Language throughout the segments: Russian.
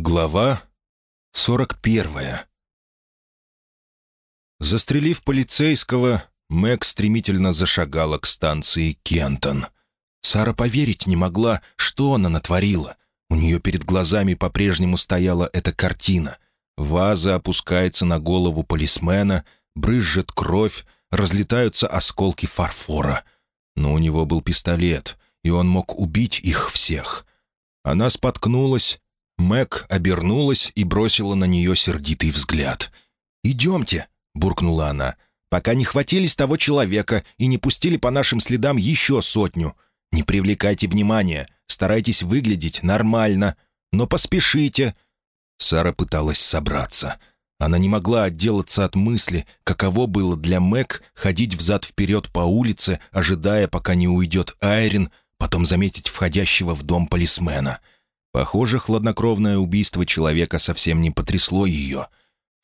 Глава 41 Застрелив полицейского, Мэг стремительно зашагала к станции Кентон. Сара поверить не могла, что она натворила. У нее перед глазами по-прежнему стояла эта картина. Ваза опускается на голову полисмена, брызжет кровь, разлетаются осколки фарфора. Но у него был пистолет, и он мог убить их всех. Она споткнулась, Мэг обернулась и бросила на нее сердитый взгляд. «Идемте», — буркнула она, — «пока не хватились того человека и не пустили по нашим следам еще сотню. Не привлекайте внимания, старайтесь выглядеть нормально, но поспешите». Сара пыталась собраться. Она не могла отделаться от мысли, каково было для Мэг ходить взад-вперед по улице, ожидая, пока не уйдет Айрин, потом заметить входящего в дом полисмена — Похоже, хладнокровное убийство человека совсем не потрясло ее.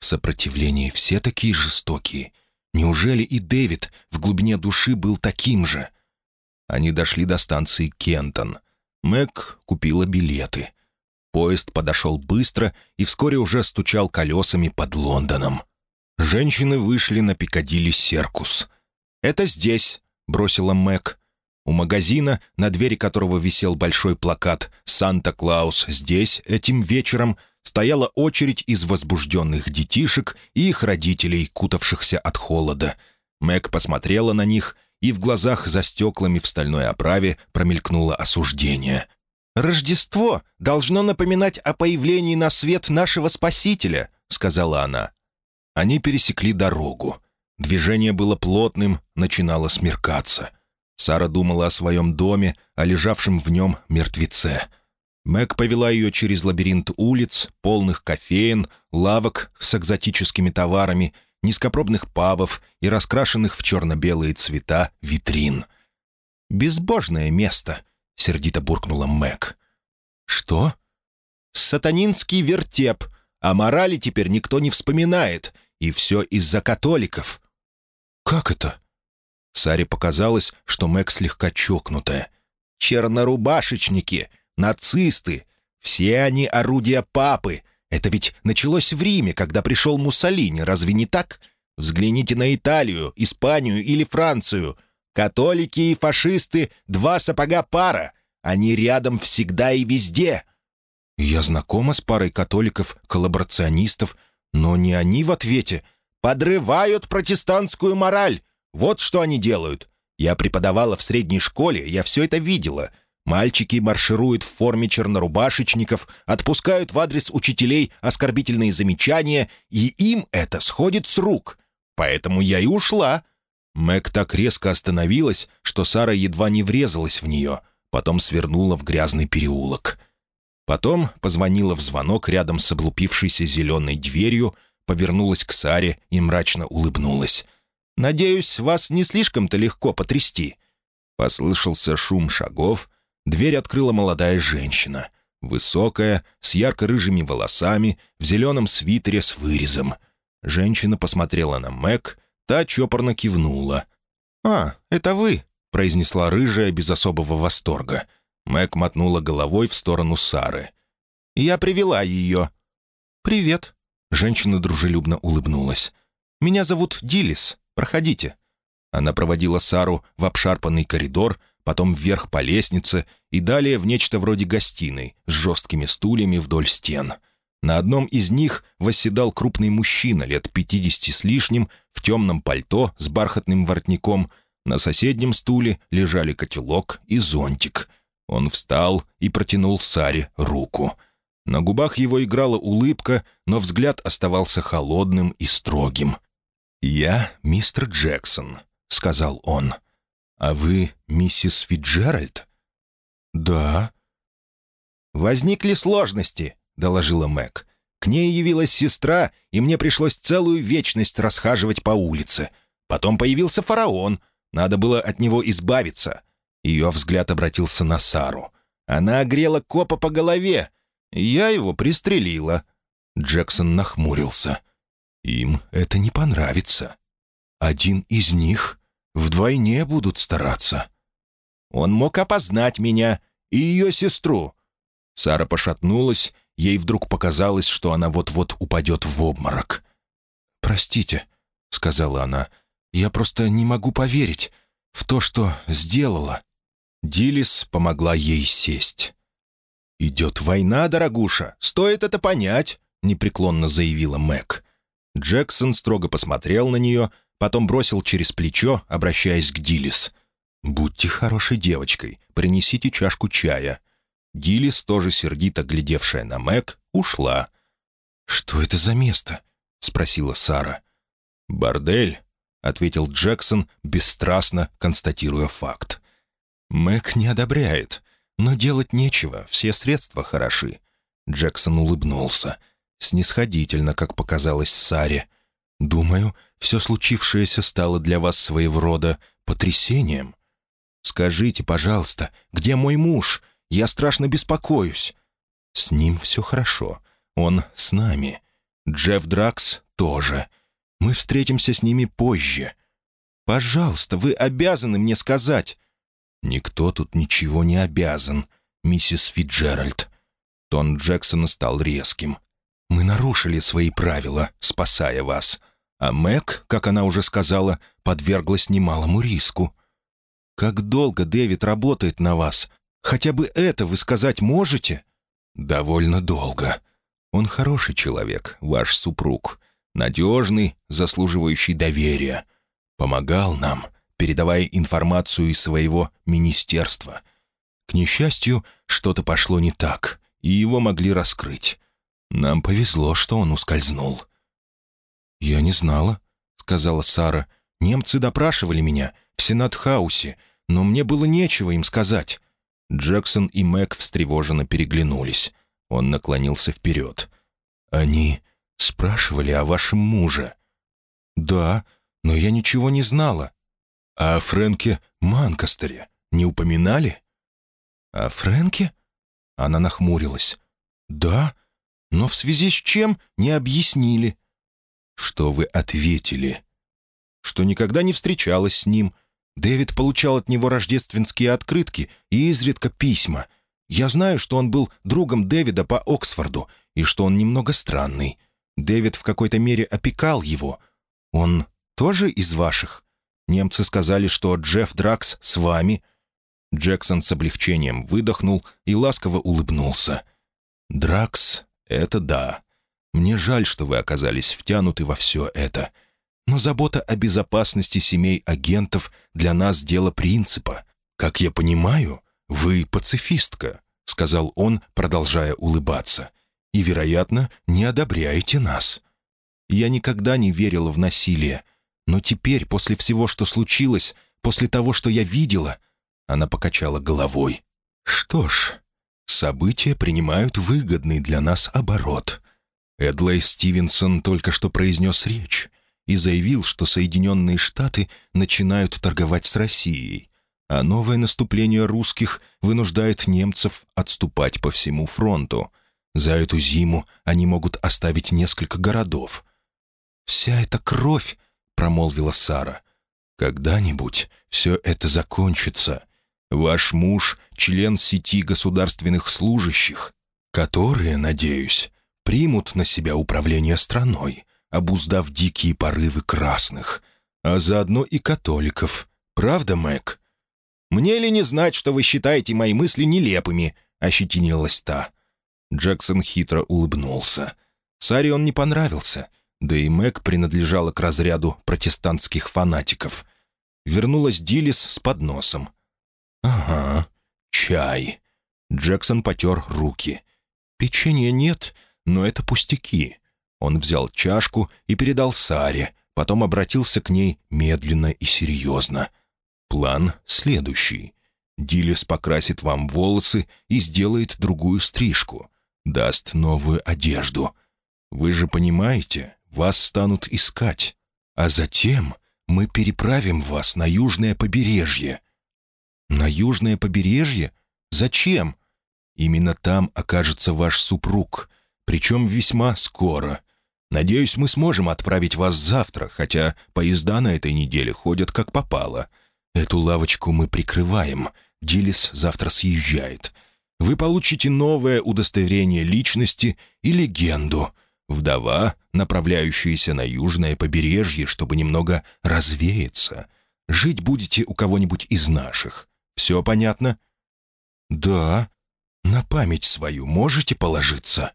В сопротивлении все такие жестокие. Неужели и Дэвид в глубине души был таким же? Они дошли до станции Кентон. Мэг купила билеты. Поезд подошел быстро и вскоре уже стучал колесами под Лондоном. Женщины вышли на Пикадилли Серкус. «Это здесь», — бросила Мэг. У магазина, на двери которого висел большой плакат «Санта-Клаус здесь» этим вечером, стояла очередь из возбужденных детишек и их родителей, кутавшихся от холода. Мэг посмотрела на них, и в глазах за стеклами в стальной оправе промелькнуло осуждение. «Рождество должно напоминать о появлении на свет нашего Спасителя», — сказала она. Они пересекли дорогу. Движение было плотным, начинало смеркаться — Сара думала о своем доме, о лежавшем в нем мертвеце. Мэг повела ее через лабиринт улиц, полных кофеин, лавок с экзотическими товарами, низкопробных пабов и раскрашенных в черно-белые цвета витрин. «Безбожное место», — сердито буркнула Мэг. «Что?» «Сатанинский вертеп. О морали теперь никто не вспоминает, и все из-за католиков». «Как это?» Саре показалось, что Мэг слегка чокнутая. «Чернорубашечники! Нацисты! Все они орудия папы! Это ведь началось в Риме, когда пришел Муссолини, разве не так? Взгляните на Италию, Испанию или Францию. Католики и фашисты — два сапога пара. Они рядом всегда и везде». «Я знакома с парой католиков-коллаборационистов, но не они в ответе. Подрывают протестантскую мораль. Вот что они делают. Я преподавала в средней школе, я все это видела. Мальчики маршируют в форме чернорубашечников, отпускают в адрес учителей оскорбительные замечания, и им это сходит с рук. Поэтому я и ушла». Мэг так резко остановилась, что Сара едва не врезалась в нее, потом свернула в грязный переулок. Потом позвонила в звонок рядом с облупившейся зеленой дверью, повернулась к Саре и мрачно улыбнулась. Надеюсь, вас не слишком-то легко потрясти». Послышался шум шагов. Дверь открыла молодая женщина. Высокая, с ярко-рыжими волосами, в зеленом свитере с вырезом. Женщина посмотрела на Мэг, та чопорно кивнула. «А, это вы», — произнесла рыжая без особого восторга. Мэг мотнула головой в сторону Сары. «Я привела ее». «Привет», — женщина дружелюбно улыбнулась. «Меня зовут Дилис. Проходите». Она проводила Сару в обшарпанный коридор, потом вверх по лестнице и далее в нечто вроде гостиной с жесткими стульями вдоль стен. На одном из них восседал крупный мужчина лет пятидесяти с лишним в темном пальто с бархатным воротником. На соседнем стуле лежали котелок и зонтик. Он встал и протянул Саре руку. На губах его играла улыбка, но взгляд оставался холодным и строгим. «Я мистер Джексон», — сказал он. «А вы миссис Фиджеральд?» «Да». «Возникли сложности», — доложила Мэг. «К ней явилась сестра, и мне пришлось целую вечность расхаживать по улице. Потом появился фараон. Надо было от него избавиться». Ее взгляд обратился на Сару. Она огрела копа по голове. Я его пристрелила. Джексон нахмурился. Им это не понравится. Один из них вдвойне будут стараться. Он мог опознать меня и ее сестру. Сара пошатнулась, ей вдруг показалось, что она вот-вот упадет в обморок. «Простите», — сказала она, — «я просто не могу поверить в то, что сделала». Дилис помогла ей сесть. «Идет война, дорогуша, стоит это понять», — непреклонно заявила Мэг. Джексон строго посмотрел на нее, потом бросил через плечо, обращаясь к Дилис. «Будьте хорошей девочкой, принесите чашку чая». Дилис, тоже сердито глядевшая на Мэг, ушла. «Что это за место?» — спросила Сара. «Бордель», — ответил Джексон, бесстрастно констатируя факт. «Мэг не одобряет, но делать нечего, все средства хороши». Джексон улыбнулся, снисходительно, как показалось Саре. «Думаю, все случившееся стало для вас своего рода потрясением. Скажите, пожалуйста, где мой муж? Я страшно беспокоюсь». «С ним все хорошо. Он с нами. Джефф Дракс тоже. Мы встретимся с ними позже. Пожалуйста, вы обязаны мне сказать». «Никто тут ничего не обязан, миссис Фиджеральд». Тон Джексона стал резким. «Мы нарушили свои правила, спасая вас. А Мэг, как она уже сказала, подверглась немалому риску». «Как долго Дэвид работает на вас? Хотя бы это вы сказать можете?» «Довольно долго. Он хороший человек, ваш супруг. Надежный, заслуживающий доверия. Помогал нам, передавая информацию из своего министерства. К несчастью, что-то пошло не так, и его могли раскрыть. Нам повезло, что он ускользнул». «Я не знала», — сказала Сара. «Немцы допрашивали меня в Сенат-хаусе, но мне было нечего им сказать». Джексон и Мэг встревоженно переглянулись. Он наклонился вперед. «Они спрашивали о вашем муже?» «Да, но я ничего не знала». «А о Фрэнке Манкастере не упоминали?» «О Фрэнке?» Она нахмурилась. «Да, но в связи с чем не объяснили». «Что вы ответили?» «Что никогда не встречалась с ним. Дэвид получал от него рождественские открытки и изредка письма. Я знаю, что он был другом Дэвида по Оксфорду и что он немного странный. Дэвид в какой-то мере опекал его. Он тоже из ваших? Немцы сказали, что Джефф Дракс с вами». Джексон с облегчением выдохнул и ласково улыбнулся. «Дракс — это да. Мне жаль, что вы оказались втянуты во все это. Но забота о безопасности семей агентов для нас дело принципа. Как я понимаю, вы пацифистка», — сказал он, продолжая улыбаться. «И, вероятно, не одобряете нас. Я никогда не верила в насилие, но теперь, после всего, что случилось, после того, что я видела...» Она покачала головой. «Что ж, события принимают выгодный для нас оборот. Эдлей Стивенсон только что произнес речь и заявил, что Соединенные Штаты начинают торговать с Россией, а новое наступление русских вынуждает немцев отступать по всему фронту. За эту зиму они могут оставить несколько городов. «Вся эта кровь», — промолвила Сара, — «когда-нибудь все это закончится. Ваш муж — член сети государственных служащих, которые, надеюсь, примут на себя управление страной, обуздав дикие порывы красных, а заодно и католиков. Правда, Мэг?» «Мне ли не знать, что вы считаете мои мысли нелепыми?» — ощетинилась та. Джексон хитро улыбнулся. Саре он не понравился, да и Мэг принадлежала к разряду протестантских фанатиков. Вернулась Дилис с подносом. «Ага, чай». Джексон потер руки. «Печенья нет, но это пустяки». Он взял чашку и передал Саре, потом обратился к ней медленно и серьезно. «План следующий. Дилис покрасит вам волосы и сделает другую стрижку. Даст новую одежду. Вы же понимаете, вас станут искать. А затем мы переправим вас на южное побережье». «На южное побережье? Зачем?» «Именно там окажется ваш супруг, причем весьма скоро. Надеюсь, мы сможем отправить вас завтра, хотя поезда на этой неделе ходят как попало. Эту лавочку мы прикрываем. Дилис завтра съезжает. вы получите новое удостоверение личности и легенду. Вдова, направляющаяся на южное побережье, чтобы немного развеяться. Жить будете у кого-нибудь из наших. Все понятно?» «Да. На память свою можете положиться?»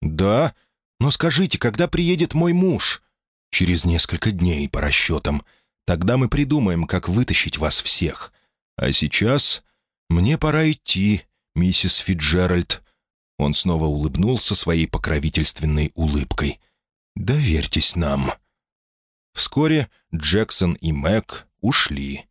«Да. Но скажите, когда приедет мой муж?» «Через несколько дней, по расчетам. Тогда мы придумаем, как вытащить вас всех. А сейчас мне пора идти, миссис Фиджеральд». Он снова улыбнулся своей покровительственной улыбкой. «Доверьтесь нам». Вскоре Джексон и Мэг ушли.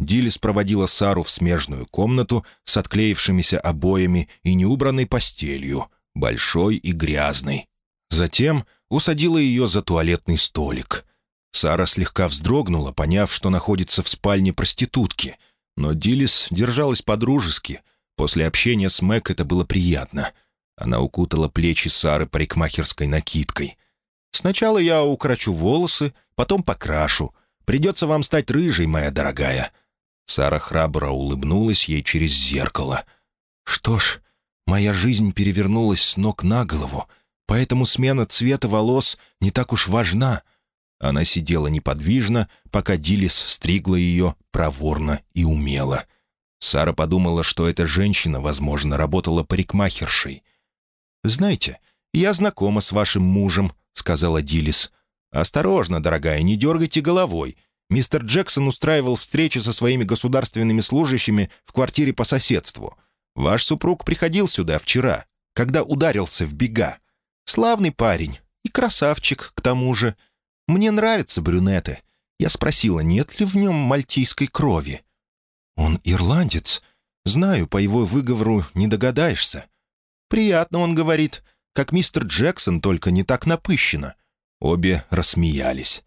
Дилис проводила Сару в смежную комнату с отклеившимися обоями и неубранной постелью, большой и грязной. Затем усадила ее за туалетный столик. Сара слегка вздрогнула, поняв, что находится в спальне проститутки. Но Дилис держалась по-дружески. После общения с Мэг это было приятно. Она укутала плечи Сары парикмахерской накидкой. «Сначала я укорочу волосы, потом покрашу. Придется вам стать рыжей, моя дорогая». Сара храбро улыбнулась ей через зеркало. «Что ж, моя жизнь перевернулась с ног на голову, поэтому смена цвета волос не так уж важна». Она сидела неподвижно, пока Дилис стригла ее проворно и умело. Сара подумала, что эта женщина, возможно, работала парикмахершей. «Знаете, я знакома с вашим мужем», — сказала Дилис. «Осторожно, дорогая, не дергайте головой. Мистер Джексон устраивал встречи со своими государственными служащими в квартире по соседству. Ваш супруг приходил сюда вчера, когда ударился в бега. Славный парень и красавчик, к тому же. Мне нравятся брюнеты. Я спросила, нет ли в нем мальтийской крови. Он ирландец. Знаю, по его выговору не догадаешься. Приятно, он говорит, как мистер Джексон, только не так напыщенно. Обе рассмеялись.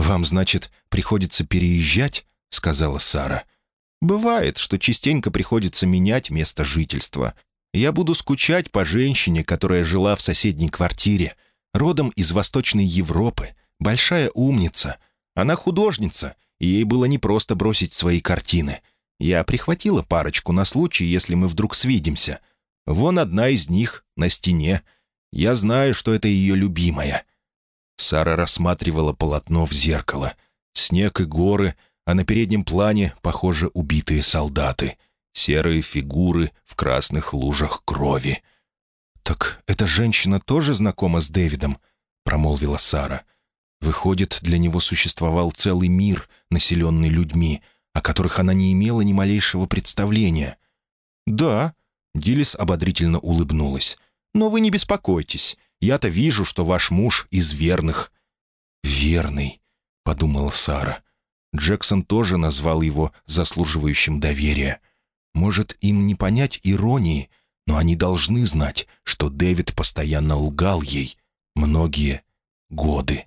«Вам, значит, приходится переезжать?» — сказала Сара. «Бывает, что частенько приходится менять место жительства. Я буду скучать по женщине, которая жила в соседней квартире, родом из Восточной Европы, большая умница. Она художница, и ей было непросто бросить свои картины. Я прихватила парочку на случай, если мы вдруг свидимся. Вон одна из них на стене. Я знаю, что это ее любимая. Сара рассматривала полотно в зеркало. Снег и горы, а на переднем плане, похоже, убитые солдаты. Серые фигуры в красных лужах крови. «Так эта женщина тоже знакома с Дэвидом?» — промолвила Сара. «Выходит, для него существовал целый мир, населенный людьми, о которых она не имела ни малейшего представления». «Да», — Дилис ободрительно улыбнулась. «Но вы не беспокойтесь. Я-то вижу, что ваш муж из верных». «Верный», — подумала Сара. Джексон тоже назвал его заслуживающим доверия. Может, им не понять иронии, но они должны знать, что Дэвид постоянно лгал ей многие годы.